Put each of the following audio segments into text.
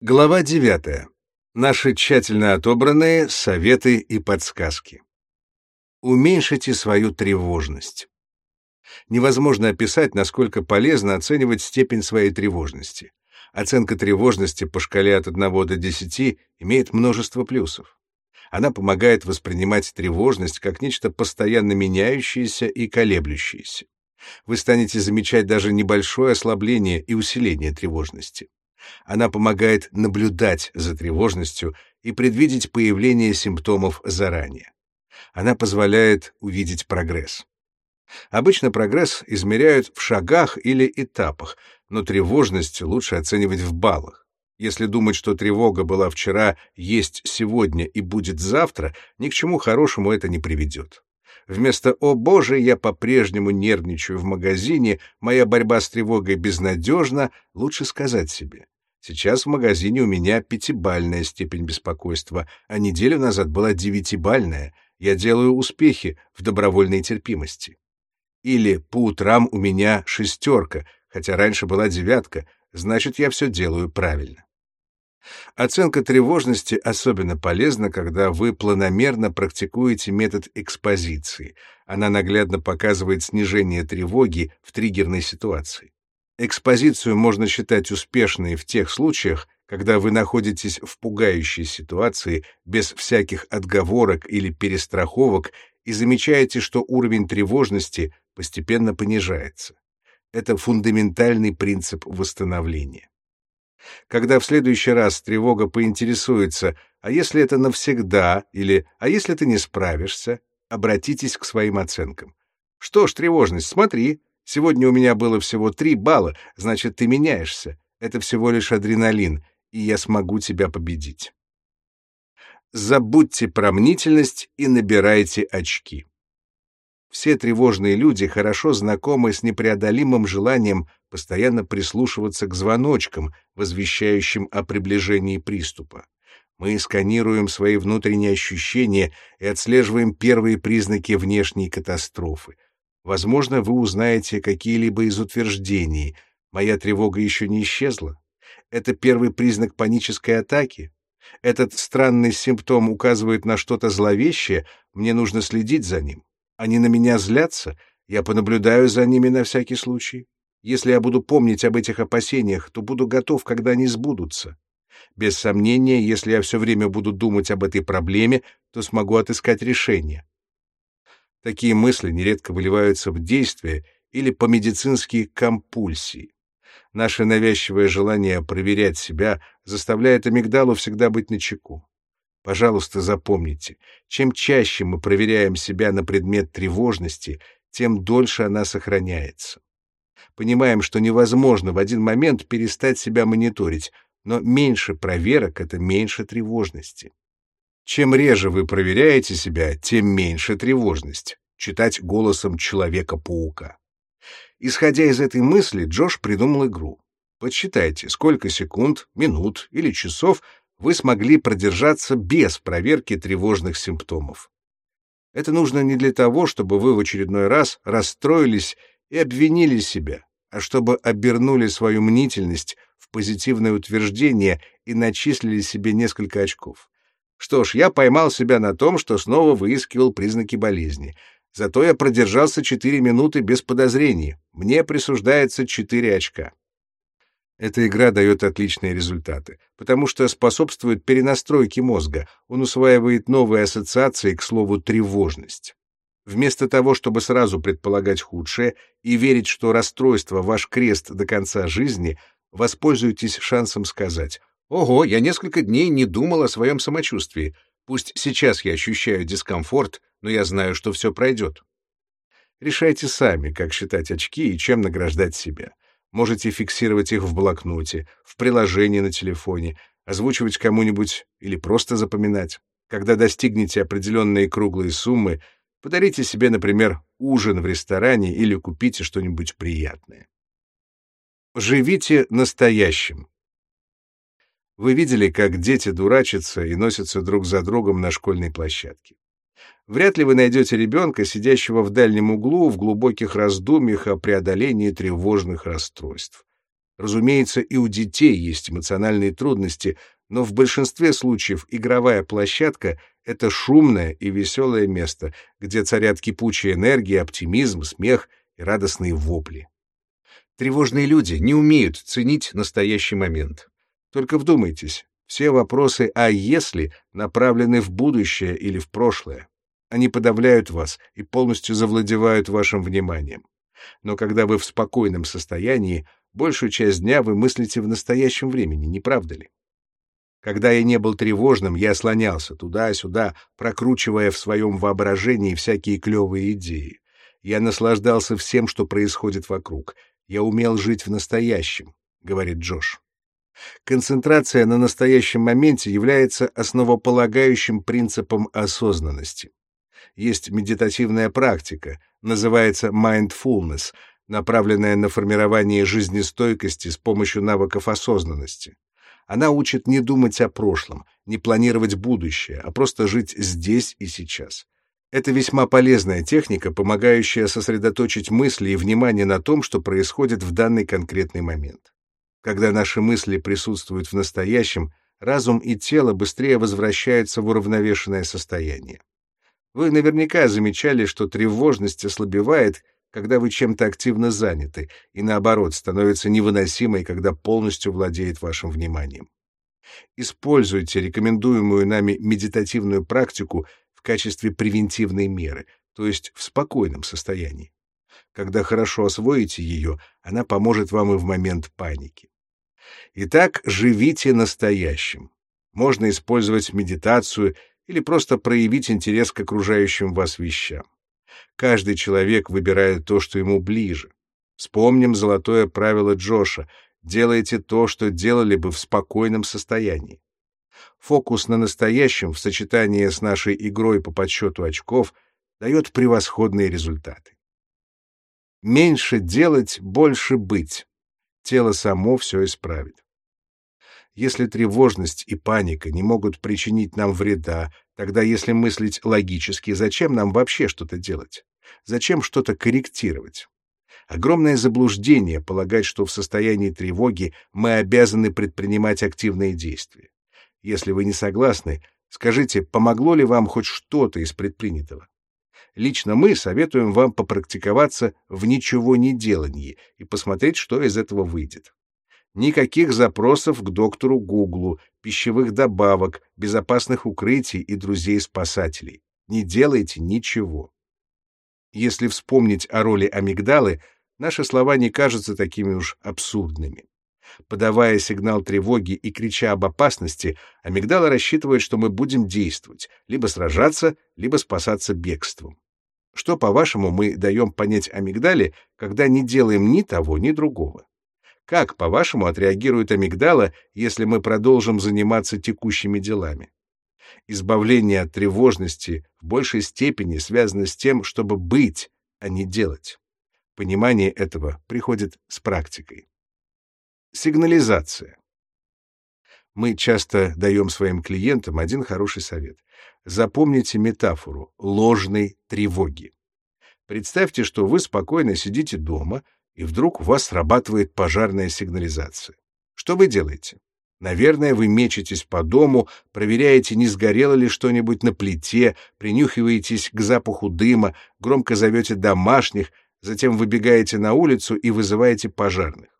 Глава 9. Наши тщательно отобранные советы и подсказки. Уменьшите свою тревожность. Невозможно описать, насколько полезно оценивать степень своей тревожности. Оценка тревожности по шкале от 1 до 10 имеет множество плюсов. Она помогает воспринимать тревожность как нечто постоянно меняющееся и колеблющееся. Вы станете замечать даже небольшое ослабление и усиление тревожности. Она помогает наблюдать за тревожностью и предвидеть появление симптомов заранее. Она позволяет увидеть прогресс. Обычно прогресс измеряют в шагах или этапах, но тревожность лучше оценивать в баллах. Если думать, что тревога была вчера, есть сегодня и будет завтра, ни к чему хорошему это не приведет. Вместо «О боже, я по-прежнему нервничаю в магазине, моя борьба с тревогой безнадежна» лучше сказать себе Сейчас в магазине у меня пятибальная степень беспокойства, а неделю назад была девятибальная. Я делаю успехи в добровольной терпимости. Или по утрам у меня шестерка, хотя раньше была девятка, значит, я все делаю правильно. Оценка тревожности особенно полезна, когда вы планомерно практикуете метод экспозиции. Она наглядно показывает снижение тревоги в триггерной ситуации. Экспозицию можно считать успешной в тех случаях, когда вы находитесь в пугающей ситуации без всяких отговорок или перестраховок и замечаете, что уровень тревожности постепенно понижается. Это фундаментальный принцип восстановления. Когда в следующий раз тревога поинтересуется, а если это навсегда, или а если ты не справишься, обратитесь к своим оценкам. Что ж, тревожность, смотри, Сегодня у меня было всего три балла, значит, ты меняешься. Это всего лишь адреналин, и я смогу тебя победить. Забудьте про мнительность и набирайте очки. Все тревожные люди хорошо знакомы с непреодолимым желанием постоянно прислушиваться к звоночкам, возвещающим о приближении приступа. Мы сканируем свои внутренние ощущения и отслеживаем первые признаки внешней катастрофы — Возможно, вы узнаете какие-либо из утверждений. Моя тревога еще не исчезла. Это первый признак панической атаки. Этот странный симптом указывает на что-то зловещее, мне нужно следить за ним. Они на меня злятся, я понаблюдаю за ними на всякий случай. Если я буду помнить об этих опасениях, то буду готов, когда они сбудутся. Без сомнения, если я все время буду думать об этой проблеме, то смогу отыскать решение. Такие мысли нередко выливаются в действие или по-медицински компульсии. Наше навязчивое желание проверять себя заставляет амигдалу всегда быть начеку. Пожалуйста, запомните, чем чаще мы проверяем себя на предмет тревожности, тем дольше она сохраняется. Понимаем, что невозможно в один момент перестать себя мониторить, но меньше проверок — это меньше тревожности. Чем реже вы проверяете себя, тем меньше тревожность. Читать голосом Человека-паука. Исходя из этой мысли, Джош придумал игру. Подсчитайте, сколько секунд, минут или часов вы смогли продержаться без проверки тревожных симптомов. Это нужно не для того, чтобы вы в очередной раз расстроились и обвинили себя, а чтобы обернули свою мнительность в позитивное утверждение и начислили себе несколько очков. Что ж, я поймал себя на том, что снова выискивал признаки болезни. Зато я продержался 4 минуты без подозрений. Мне присуждается 4 очка. Эта игра дает отличные результаты, потому что способствует перенастройке мозга. Он усваивает новые ассоциации к слову «тревожность». Вместо того, чтобы сразу предполагать худшее и верить, что расстройство — ваш крест до конца жизни, воспользуйтесь шансом сказать Ого, я несколько дней не думал о своем самочувствии. Пусть сейчас я ощущаю дискомфорт, но я знаю, что все пройдет. Решайте сами, как считать очки и чем награждать себя. Можете фиксировать их в блокноте, в приложении на телефоне, озвучивать кому-нибудь или просто запоминать. Когда достигнете определенные круглые суммы, подарите себе, например, ужин в ресторане или купите что-нибудь приятное. Живите настоящим. Вы видели, как дети дурачатся и носятся друг за другом на школьной площадке. Вряд ли вы найдете ребенка, сидящего в дальнем углу в глубоких раздумьях о преодолении тревожных расстройств. Разумеется, и у детей есть эмоциональные трудности, но в большинстве случаев игровая площадка — это шумное и веселое место, где царят кипучая энергия, оптимизм, смех и радостные вопли. Тревожные люди не умеют ценить настоящий момент. Только вдумайтесь, все вопросы «а если» направлены в будущее или в прошлое. Они подавляют вас и полностью завладевают вашим вниманием. Но когда вы в спокойном состоянии, большую часть дня вы мыслите в настоящем времени, не правда ли? Когда я не был тревожным, я слонялся туда-сюда, прокручивая в своем воображении всякие клевые идеи. Я наслаждался всем, что происходит вокруг. Я умел жить в настоящем, — говорит Джош. Концентрация на настоящем моменте является основополагающим принципом осознанности. Есть медитативная практика, называется mindfulness, направленная на формирование жизнестойкости с помощью навыков осознанности. Она учит не думать о прошлом, не планировать будущее, а просто жить здесь и сейчас. Это весьма полезная техника, помогающая сосредоточить мысли и внимание на том, что происходит в данный конкретный момент. Когда наши мысли присутствуют в настоящем, разум и тело быстрее возвращаются в уравновешенное состояние. Вы наверняка замечали, что тревожность ослабевает, когда вы чем-то активно заняты, и наоборот, становится невыносимой, когда полностью владеет вашим вниманием. Используйте рекомендуемую нами медитативную практику в качестве превентивной меры, то есть в спокойном состоянии. Когда хорошо освоите ее, она поможет вам и в момент паники. Итак, живите настоящим. Можно использовать медитацию или просто проявить интерес к окружающим вас вещам. Каждый человек выбирает то, что ему ближе. Вспомним золотое правило Джоша — делайте то, что делали бы в спокойном состоянии. Фокус на настоящем в сочетании с нашей игрой по подсчету очков дает превосходные результаты. Меньше делать, больше быть. Тело само все исправит. Если тревожность и паника не могут причинить нам вреда, тогда если мыслить логически, зачем нам вообще что-то делать? Зачем что-то корректировать? Огромное заблуждение полагать, что в состоянии тревоги мы обязаны предпринимать активные действия. Если вы не согласны, скажите, помогло ли вам хоть что-то из предпринятого? Лично мы советуем вам попрактиковаться в ничего не делании и посмотреть, что из этого выйдет. Никаких запросов к доктору Гуглу, пищевых добавок, безопасных укрытий и друзей-спасателей. Не делайте ничего. Если вспомнить о роли амигдалы, наши слова не кажутся такими уж абсурдными. Подавая сигнал тревоги и крича об опасности, амигдала рассчитывает, что мы будем действовать, либо сражаться, либо спасаться бегством. Что, по-вашему, мы даем понять амигдале, когда не делаем ни того, ни другого? Как, по-вашему, отреагирует амигдала, если мы продолжим заниматься текущими делами? Избавление от тревожности в большей степени связано с тем, чтобы быть, а не делать. Понимание этого приходит с практикой. Сигнализация. Мы часто даем своим клиентам один хороший совет. Запомните метафору ложной тревоги. Представьте, что вы спокойно сидите дома, и вдруг у вас срабатывает пожарная сигнализация. Что вы делаете? Наверное, вы мечетесь по дому, проверяете, не сгорело ли что-нибудь на плите, принюхиваетесь к запаху дыма, громко зовете домашних, затем выбегаете на улицу и вызываете пожарных.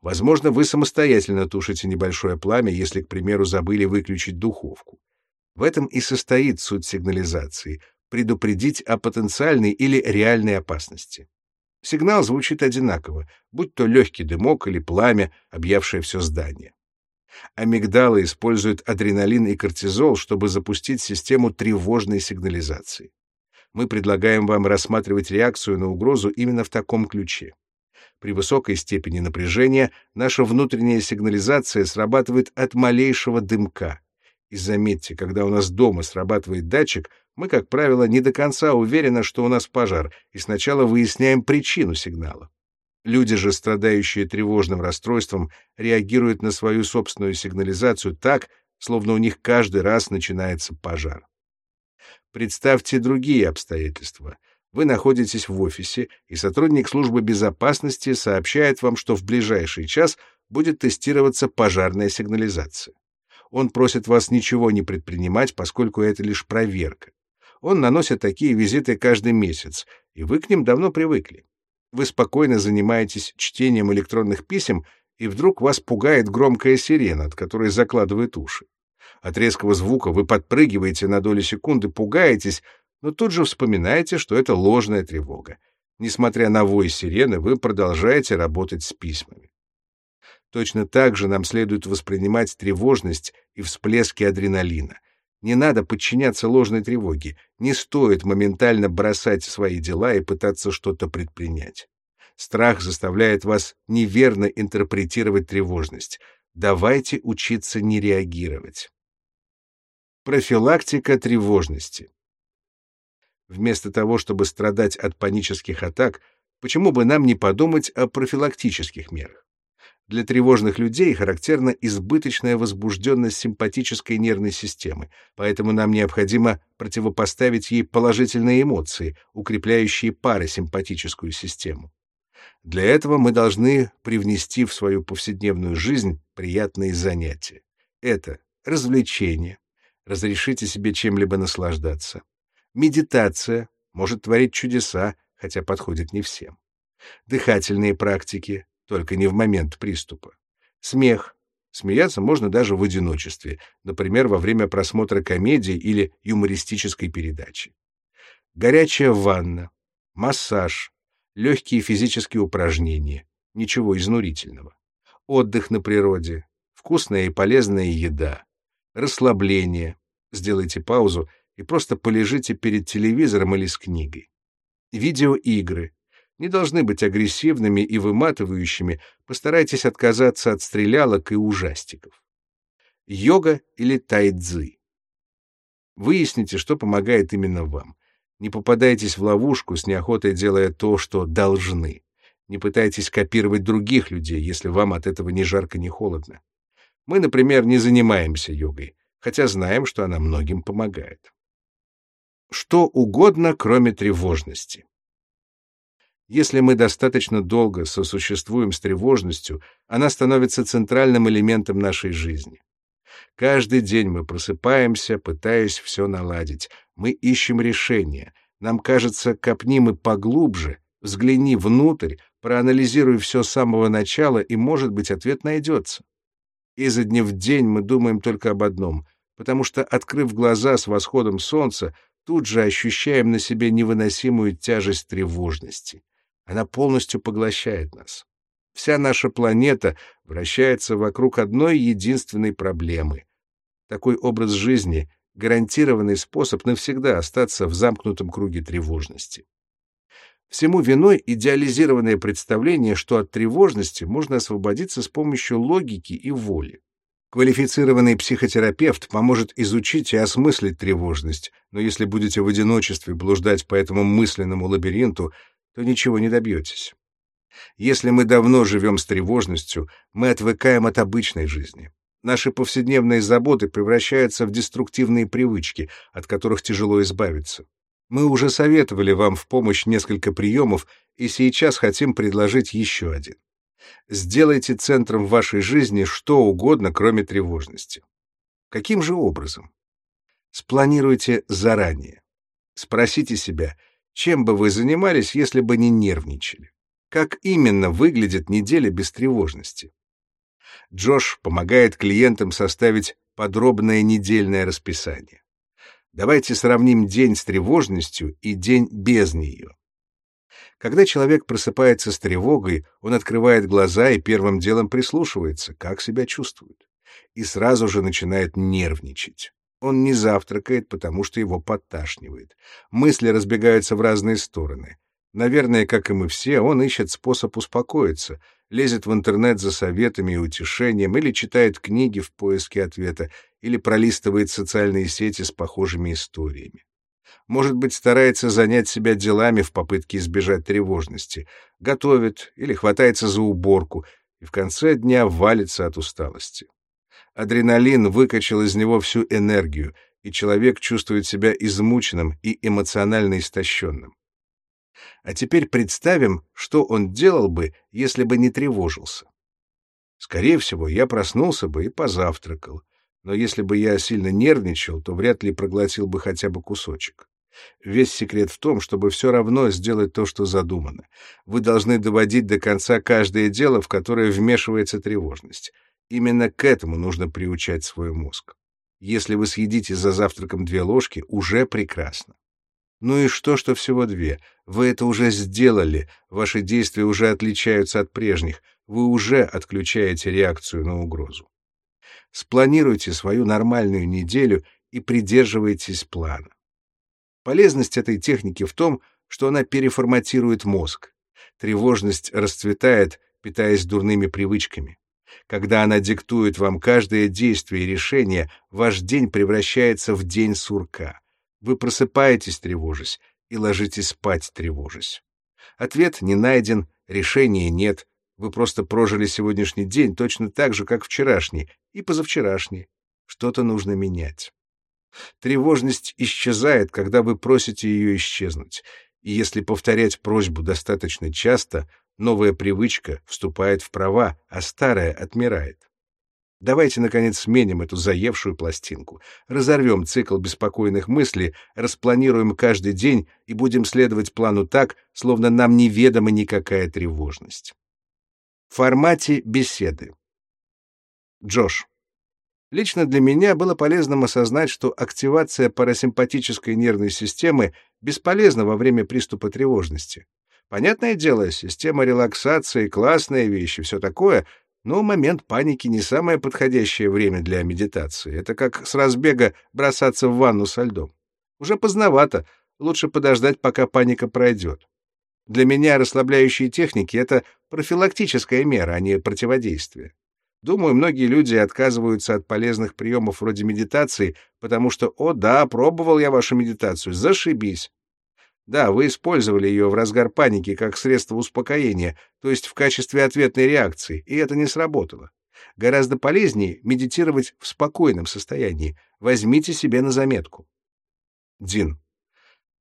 Возможно, вы самостоятельно тушите небольшое пламя, если, к примеру, забыли выключить духовку. В этом и состоит суть сигнализации — предупредить о потенциальной или реальной опасности. Сигнал звучит одинаково, будь то легкий дымок или пламя, объявшее все здание. Амигдала используют адреналин и кортизол, чтобы запустить систему тревожной сигнализации. Мы предлагаем вам рассматривать реакцию на угрозу именно в таком ключе. При высокой степени напряжения наша внутренняя сигнализация срабатывает от малейшего дымка. И заметьте, когда у нас дома срабатывает датчик, мы, как правило, не до конца уверены, что у нас пожар, и сначала выясняем причину сигнала. Люди же, страдающие тревожным расстройством, реагируют на свою собственную сигнализацию так, словно у них каждый раз начинается пожар. Представьте другие обстоятельства. Вы находитесь в офисе, и сотрудник службы безопасности сообщает вам, что в ближайший час будет тестироваться пожарная сигнализация. Он просит вас ничего не предпринимать, поскольку это лишь проверка. Он наносит такие визиты каждый месяц, и вы к ним давно привыкли. Вы спокойно занимаетесь чтением электронных писем, и вдруг вас пугает громкая сирена, от которой закладывает уши. От резкого звука вы подпрыгиваете на доли секунды, пугаетесь, но тут же вспоминаете, что это ложная тревога. Несмотря на вой сирены, вы продолжаете работать с письмами. Точно так же нам следует воспринимать тревожность и всплески адреналина. Не надо подчиняться ложной тревоге, не стоит моментально бросать свои дела и пытаться что-то предпринять. Страх заставляет вас неверно интерпретировать тревожность. Давайте учиться не реагировать. Профилактика тревожности. Вместо того, чтобы страдать от панических атак, почему бы нам не подумать о профилактических мерах? Для тревожных людей характерна избыточная возбужденность симпатической нервной системы, поэтому нам необходимо противопоставить ей положительные эмоции, укрепляющие парасимпатическую систему. Для этого мы должны привнести в свою повседневную жизнь приятные занятия. Это развлечение, разрешите себе чем-либо наслаждаться. Медитация может творить чудеса, хотя подходит не всем. Дыхательные практики, только не в момент приступа. Смех. Смеяться можно даже в одиночестве, например, во время просмотра комедии или юмористической передачи. Горячая ванна, массаж, легкие физические упражнения, ничего изнурительного. Отдых на природе, вкусная и полезная еда, расслабление. Сделайте паузу и просто полежите перед телевизором или с книгой. Видеоигры, не должны быть агрессивными и выматывающими, постарайтесь отказаться от стрелялок и ужастиков. Йога или тайцзи. Выясните, что помогает именно вам. Не попадайтесь в ловушку, с неохотой делая то, что должны. Не пытайтесь копировать других людей, если вам от этого ни жарко, ни холодно. Мы, например, не занимаемся йогой, хотя знаем, что она многим помогает. Что угодно, кроме тревожности. Если мы достаточно долго сосуществуем с тревожностью, она становится центральным элементом нашей жизни. Каждый день мы просыпаемся, пытаясь все наладить. Мы ищем решения. Нам кажется, копни мы поглубже, взгляни внутрь, проанализируй все с самого начала, и, может быть, ответ найдется. Изо дня в день мы думаем только об одном, потому что, открыв глаза с восходом солнца, тут же ощущаем на себе невыносимую тяжесть тревожности. Она полностью поглощает нас. Вся наша планета вращается вокруг одной единственной проблемы. Такой образ жизни — гарантированный способ навсегда остаться в замкнутом круге тревожности. Всему виной идеализированное представление, что от тревожности можно освободиться с помощью логики и воли. Квалифицированный психотерапевт поможет изучить и осмыслить тревожность, но если будете в одиночестве блуждать по этому мысленному лабиринту, то ничего не добьетесь. Если мы давно живем с тревожностью, мы отвыкаем от обычной жизни. Наши повседневные заботы превращаются в деструктивные привычки, от которых тяжело избавиться. Мы уже советовали вам в помощь несколько приемов, и сейчас хотим предложить еще один. Сделайте центром вашей жизни что угодно, кроме тревожности. Каким же образом? Спланируйте заранее. Спросите себя, чем бы вы занимались, если бы не нервничали? Как именно выглядит неделя без тревожности? Джош помогает клиентам составить подробное недельное расписание. Давайте сравним день с тревожностью и день без нее. Когда человек просыпается с тревогой, он открывает глаза и первым делом прислушивается, как себя чувствует, и сразу же начинает нервничать. Он не завтракает, потому что его подташнивает. Мысли разбегаются в разные стороны. Наверное, как и мы все, он ищет способ успокоиться, лезет в интернет за советами и утешением, или читает книги в поиске ответа, или пролистывает социальные сети с похожими историями. Может быть, старается занять себя делами в попытке избежать тревожности, готовит или хватается за уборку, и в конце дня валится от усталости. Адреналин выкачал из него всю энергию, и человек чувствует себя измученным и эмоционально истощенным. А теперь представим, что он делал бы, если бы не тревожился. Скорее всего, я проснулся бы и позавтракал. Но если бы я сильно нервничал, то вряд ли проглотил бы хотя бы кусочек. Весь секрет в том, чтобы все равно сделать то, что задумано. Вы должны доводить до конца каждое дело, в которое вмешивается тревожность. Именно к этому нужно приучать свой мозг. Если вы съедите за завтраком две ложки, уже прекрасно. Ну и что, что всего две? Вы это уже сделали, ваши действия уже отличаются от прежних, вы уже отключаете реакцию на угрозу. Спланируйте свою нормальную неделю и придерживайтесь плана. Полезность этой техники в том, что она переформатирует мозг. Тревожность расцветает, питаясь дурными привычками. Когда она диктует вам каждое действие и решение, ваш день превращается в день сурка. Вы просыпаетесь, тревожась, и ложитесь спать, тревожась. Ответ не найден, решения нет. Вы просто прожили сегодняшний день точно так же, как вчерашний и позавчерашний. Что-то нужно менять. Тревожность исчезает, когда вы просите ее исчезнуть. И если повторять просьбу достаточно часто, новая привычка вступает в права, а старая отмирает. Давайте, наконец, сменим эту заевшую пластинку, разорвем цикл беспокойных мыслей, распланируем каждый день и будем следовать плану так, словно нам неведома никакая тревожность. В формате беседы. Джош. Лично для меня было полезным осознать, что активация парасимпатической нервной системы бесполезна во время приступа тревожности. Понятное дело, система релаксации — классная вещь и все такое, но момент паники не самое подходящее время для медитации. Это как с разбега бросаться в ванну со льдом. Уже поздновато, лучше подождать, пока паника пройдет. Для меня расслабляющие техники — это профилактическая мера, а не противодействие. Думаю, многие люди отказываются от полезных приемов вроде медитации, потому что «О, да, пробовал я вашу медитацию, зашибись». Да, вы использовали ее в разгар паники как средство успокоения, то есть в качестве ответной реакции, и это не сработало. Гораздо полезнее медитировать в спокойном состоянии. Возьмите себе на заметку. Дин.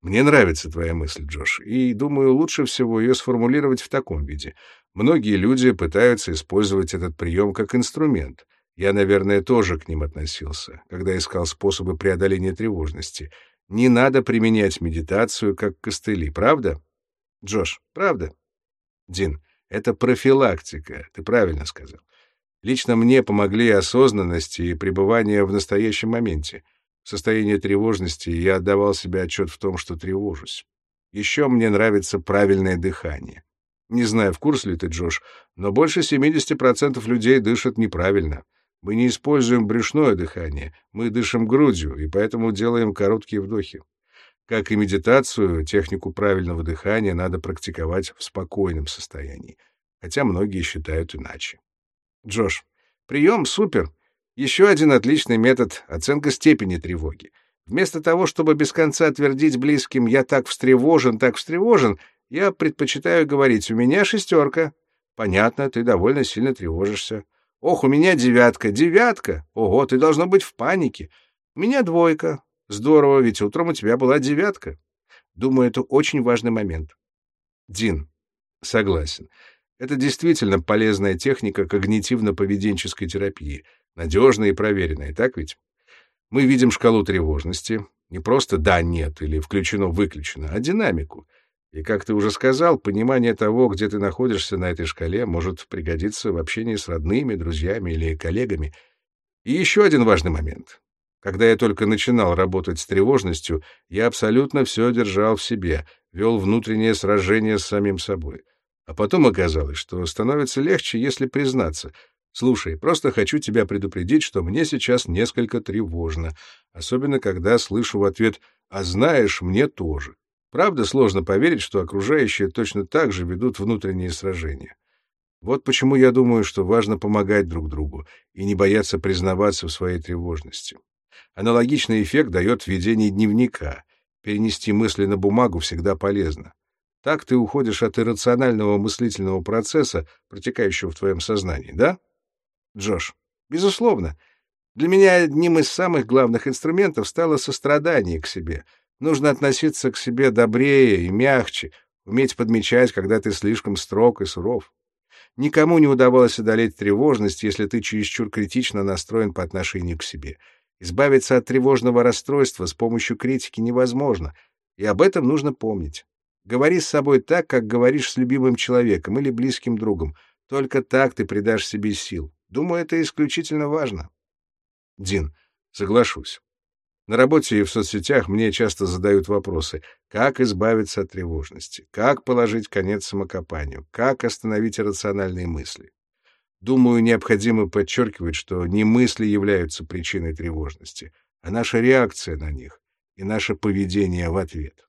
Мне нравится твоя мысль, Джош, и, думаю, лучше всего ее сформулировать в таком виде. Многие люди пытаются использовать этот прием как инструмент. Я, наверное, тоже к ним относился, когда искал способы преодоления тревожности — не надо применять медитацию как костыли, правда? Джош, правда? Дин, это профилактика, ты правильно сказал. Лично мне помогли осознанность и пребывание в настоящем моменте. В состоянии тревожности я отдавал себе отчет в том, что тревожусь. Еще мне нравится правильное дыхание. Не знаю, в курсе ли ты, Джош, но больше 70% людей дышат неправильно. Мы не используем брюшное дыхание, мы дышим грудью, и поэтому делаем короткие вдохи. Как и медитацию, технику правильного дыхания надо практиковать в спокойном состоянии, хотя многие считают иначе. Джош, прием супер. Еще один отличный метод — оценка степени тревоги. Вместо того, чтобы без конца твердить близким «я так встревожен, так встревожен», я предпочитаю говорить «у меня шестерка». Понятно, ты довольно сильно тревожишься. Ох, у меня девятка, девятка! Ого, ты должно быть в панике. У меня двойка. Здорово, ведь утром у тебя была девятка. Думаю, это очень важный момент. Дин. Согласен. Это действительно полезная техника когнитивно-поведенческой терапии, надежная и проверенная, так ведь? Мы видим шкалу тревожности, не просто «да», «нет» или «включено», «выключено», а динамику — и, как ты уже сказал, понимание того, где ты находишься на этой шкале, может пригодиться в общении с родными, друзьями или коллегами. И еще один важный момент. Когда я только начинал работать с тревожностью, я абсолютно все держал в себе, вел внутреннее сражение с самим собой. А потом оказалось, что становится легче, если признаться. «Слушай, просто хочу тебя предупредить, что мне сейчас несколько тревожно, особенно когда слышу в ответ «а знаешь, мне тоже». Правда, сложно поверить, что окружающие точно так же ведут внутренние сражения. Вот почему я думаю, что важно помогать друг другу и не бояться признаваться в своей тревожности. Аналогичный эффект дает ведение дневника. Перенести мысли на бумагу всегда полезно. Так ты уходишь от иррационального мыслительного процесса, протекающего в твоем сознании, да? Джош, безусловно. Для меня одним из самых главных инструментов стало сострадание к себе — Нужно относиться к себе добрее и мягче. уметь подмечать, когда ты слишком строг и суров. Никому не удавалось одолеть тревожность, если ты чересчур критично настроен по отношению к себе. Избавиться от тревожного расстройства с помощью критики невозможно, и об этом нужно помнить. Говори с собой так, как говоришь с любимым человеком или близким другом. Только так ты придашь себе сил. Думаю, это исключительно важно. Дин, соглашусь. На работе и в соцсетях мне часто задают вопросы, как избавиться от тревожности, как положить конец самокопанию, как остановить иррациональные мысли. Думаю, необходимо подчеркивать, что не мысли являются причиной тревожности, а наша реакция на них и наше поведение в ответ.